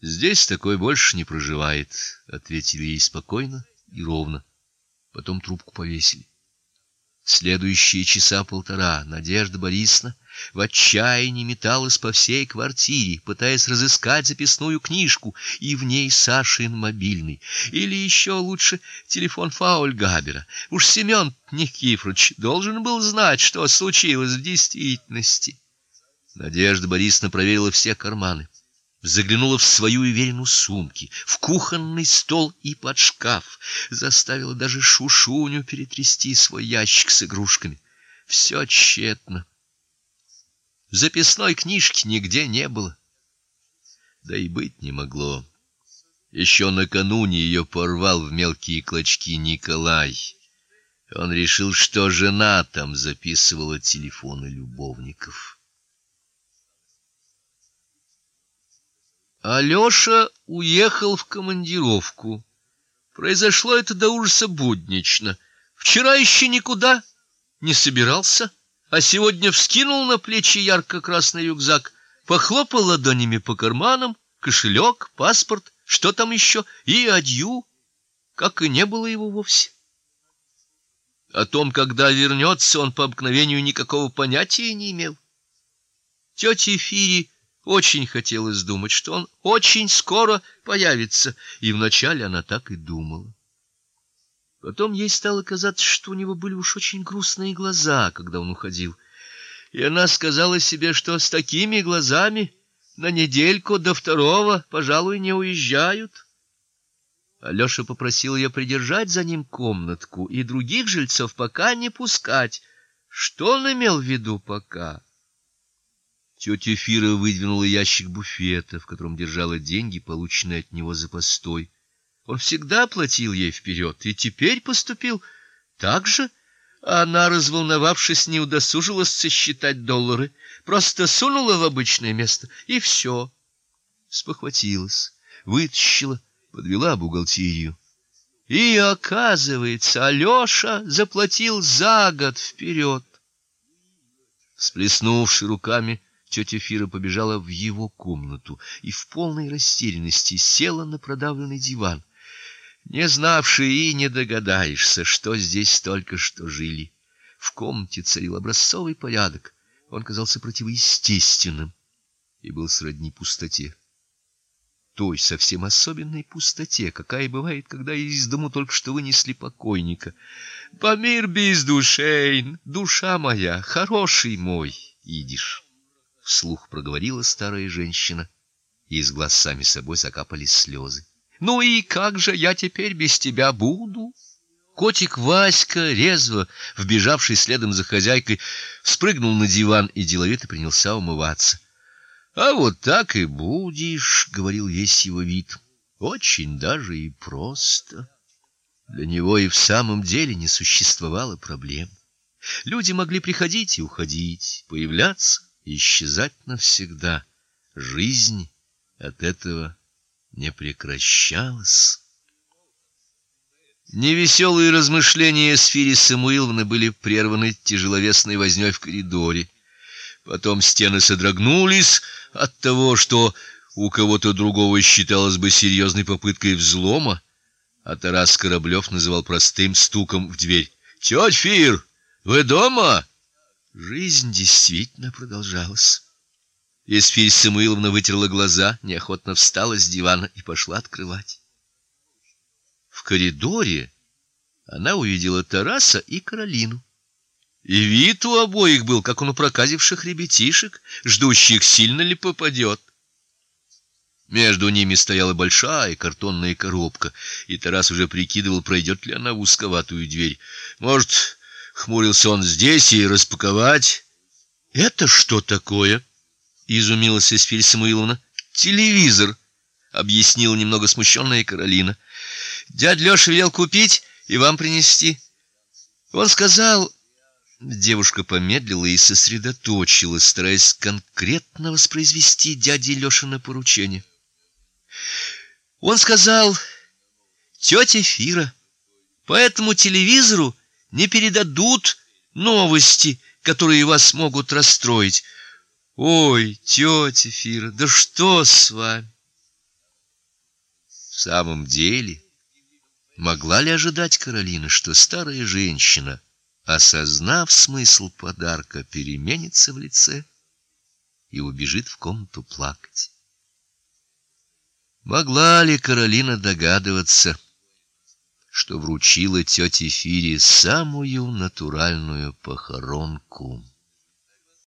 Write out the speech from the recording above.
Здесь такой больше не проживает, ответили ей спокойно и ровно. Потом трубку повесили. Следующие часа полтора Надежда Борисовна в отчаянии металась по всей квартире, пытаясь разыскать записную книжку, и в ней Сашин мобильный, или еще лучше телефон Фаульгабера. Уж Семен Никифорович должен был знать, что случилось в действительности. Надежда Борисовна проверила все карманы заглянула в свою уверенную сумки, в кухонный стол и под шкаф, заставила даже Шушуню перетрясти свой ящик с игрушками. Все тщетно. Записной книжки нигде не было. Да и быть не могло. Еще накануне ее порвал в мелкие клочки Николай. Он решил, что жена там записывала телефоны любовников. Алёша уехал в командировку. Произошло это до ужаса буднично. Вчера еще никуда не собирался, а сегодня вскинул на плечи ярко-красный рюкзак, похлопал ладонями по карманам, кошелек, паспорт, что там еще, и адью, как и не было его вовсе. О том, когда вернется, он по обыкновению никакого понятия не имел. Тёте Фири очень хотелось думать, что он очень скоро появится, и вначале она так и думала. Потом ей стало казаться, что у него были уж очень грустные глаза, когда он уходил. И она сказала себе, что с такими глазами на недельку до второго, пожалуй, не уезжают. Алёша попросил ее придержать за ним комнатку и других жильцов пока не пускать. Что он имел в виду пока? Тетя Фира выдвинула ящик буфета, в котором держала деньги, полученные от него за постой. Он всегда платил ей вперед, и теперь поступил так же. Она, разволновавшись, не удосужилась сосчитать доллары, просто сунула в обычное место и все. Спохватилась, вытащила, подвела бухгалтерию. И оказывается, Алёша заплатил за год вперед. Сплеснувши руками, Тетя Фира побежала в его комнату и в полной растерянности села на продавленный диван. Не знавший и не догадаешься, что здесь только что жили. В комнате царил образцовый порядок. Он казался противоестественным и был сродни пустоте. Той совсем особенной пустоте, какая бывает, когда из дому только что вынесли покойника. Помир без душей, душа моя, хороший мой, идишь вслух проговорила старая женщина, и из глаз сами собой закапали слезы. Ну и как же я теперь без тебя буду? Котик Васька, резво вбежавший следом за хозяйкой, спрыгнул на диван и деловито принялся умываться. А вот так и будешь, говорил весь его вид. Очень даже и просто. Для него и в самом деле не существовало проблем. Люди могли приходить и уходить, появляться исчезать навсегда. Жизнь от этого не прекращалась. Невеселые размышления Сфири Самуиловны были прерваны тяжеловесной вознёй в коридоре. Потом стены содрогнулись от того, что у кого-то другого считалось бы серьезной попыткой взлома, а Тарас Кораблёв называл простым стуком в дверь. "Тётя Фир, вы дома?" Жизнь действительно продолжалась. Есфирь Самуиловна вытерла глаза, неохотно встала с дивана и пошла открывать. В коридоре она увидела Тараса и Каролину. И вид у обоих был, как у проказивших ребятишек, ждущих, сильно ли попадет. Между ними стояла большая картонная коробка, и Тарас уже прикидывал, пройдет ли она в узковатую дверь. Может, хмурился он здесь и распаковать. Это что такое? изумилась Эсфирь Самуиловна. Телевизор, объяснила немного смущенная Каролина. Дядь Лёша велел купить и вам принести. Он сказал, девушка помедлила и сосредоточилась, стараясь конкретно воспроизвести дяде Лёшино поручение. Он сказал: "Тётя Фира, по этому телевизору не передадут новости, которые вас могут расстроить. Ой, тетя Фира, да что с вами? В самом деле, могла ли ожидать Каролина, что старая женщина, осознав смысл подарка, переменится в лице и убежит в комнату плакать? Могла ли Каролина догадываться, что вручила тете Фире самую натуральную похоронку?